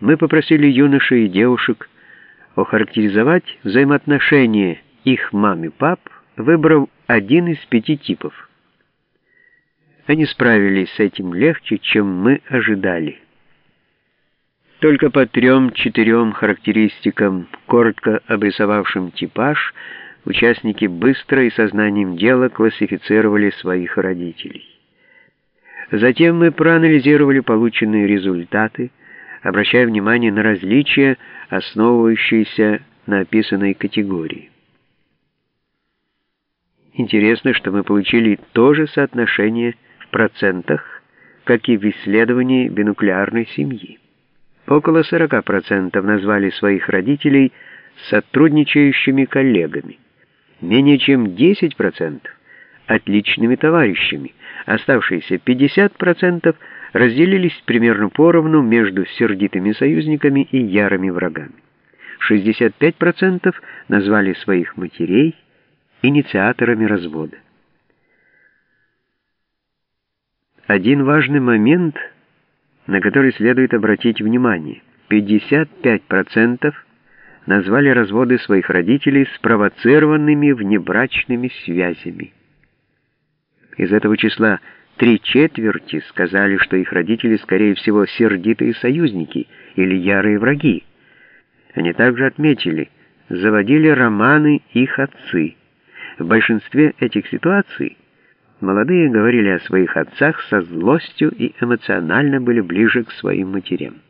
мы попросили юношей и девушек охарактеризовать взаимоотношения их мам и пап, выбрав один из пяти типов. Они справились с этим легче, чем мы ожидали. Только по трем-четырем характеристикам, коротко обрисовавшим типаж, участники быстро и сознанием дела классифицировали своих родителей. Затем мы проанализировали полученные результаты, обращая внимание на различия, основывающиеся на описанной категории. Интересно, что мы получили то же соотношение в процентах, как и в исследовании бинуклеарной семьи. Около 40% назвали своих родителей сотрудничающими коллегами, менее чем 10% отличными товарищами, оставшиеся 50% разделились примерно поровну между сердитыми союзниками и ярыми врагами. 65% назвали своих матерей инициаторами развода. Один важный момент, на который следует обратить внимание. 55% назвали разводы своих родителей спровоцированными внебрачными связями. Из этого числа Три четверти сказали, что их родители, скорее всего, сердитые союзники или ярые враги. Они также отметили, заводили романы их отцы. В большинстве этих ситуаций молодые говорили о своих отцах со злостью и эмоционально были ближе к своим матерям.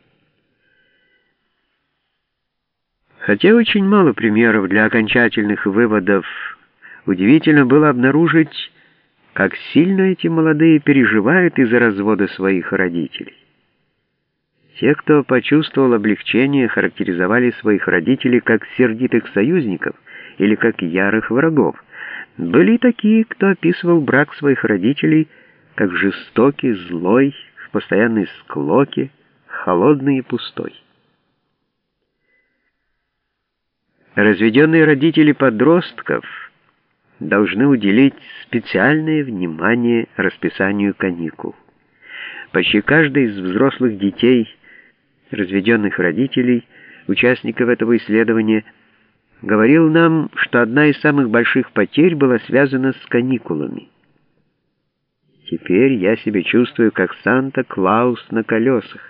Хотя очень мало примеров для окончательных выводов, удивительно было обнаружить, как сильно эти молодые переживают из-за развода своих родителей. Те, кто почувствовал облегчение, характеризовали своих родителей как сердитых союзников или как ярых врагов. Были такие, кто описывал брак своих родителей как жестокий, злой, в постоянной склоке, холодный и пустой. Разведенные родители подростков — должны уделить специальное внимание расписанию каникул. Почти каждый из взрослых детей, разведенных родителей, участников этого исследования, говорил нам, что одна из самых больших потерь была связана с каникулами. Теперь я себя чувствую как Санта-Клаус на колесах.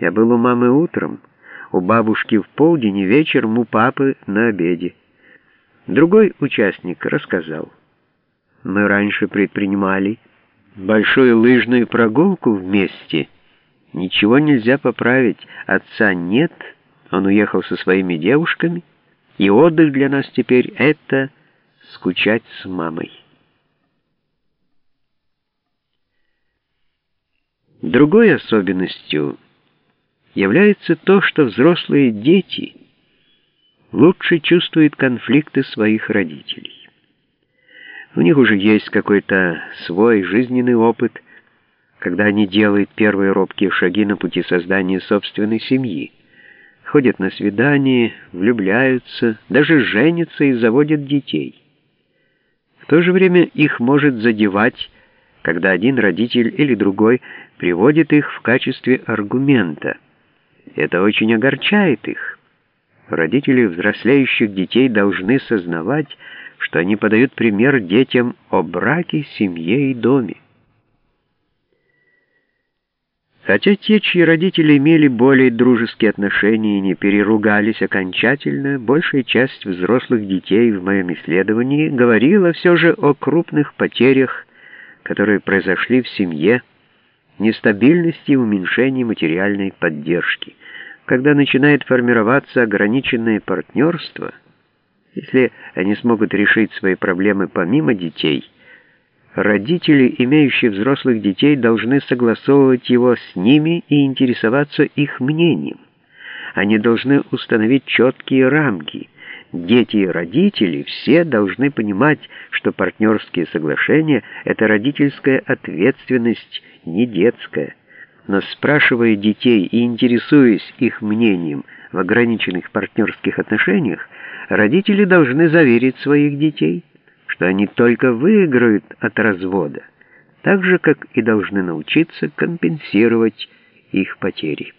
Я был у мамы утром, у бабушки в полдень и вечером у папы на обеде. Другой участник рассказал. Мы раньше предпринимали большую лыжную прогулку вместе. Ничего нельзя поправить. Отца нет, он уехал со своими девушками, и отдых для нас теперь — это скучать с мамой. Другой особенностью является то, что взрослые дети — лучше чувствует конфликты своих родителей. У них уже есть какой-то свой жизненный опыт, когда они делают первые робкие шаги на пути создания собственной семьи, ходят на свидания, влюбляются, даже женятся и заводят детей. В то же время их может задевать, когда один родитель или другой приводит их в качестве аргумента. Это очень огорчает их. Родители взрослеющих детей должны сознавать, что они подают пример детям о браке, семье и доме. Хотя те, чьи родители имели более дружеские отношения и не переругались окончательно, большая часть взрослых детей в моем исследовании говорила все же о крупных потерях, которые произошли в семье, нестабильности и уменьшении материальной поддержки – когда начинает формироваться ограниченное партнерство, если они смогут решить свои проблемы помимо детей, родители, имеющие взрослых детей, должны согласовывать его с ними и интересоваться их мнением. Они должны установить четкие рамки. Дети и родители все должны понимать, что партнерские соглашения — это родительская ответственность, не детская но спрашивая детей и интересуясь их мнением в ограниченных партнерских отношениях, родители должны заверить своих детей, что они только выиграют от развода, так же, как и должны научиться компенсировать их потери.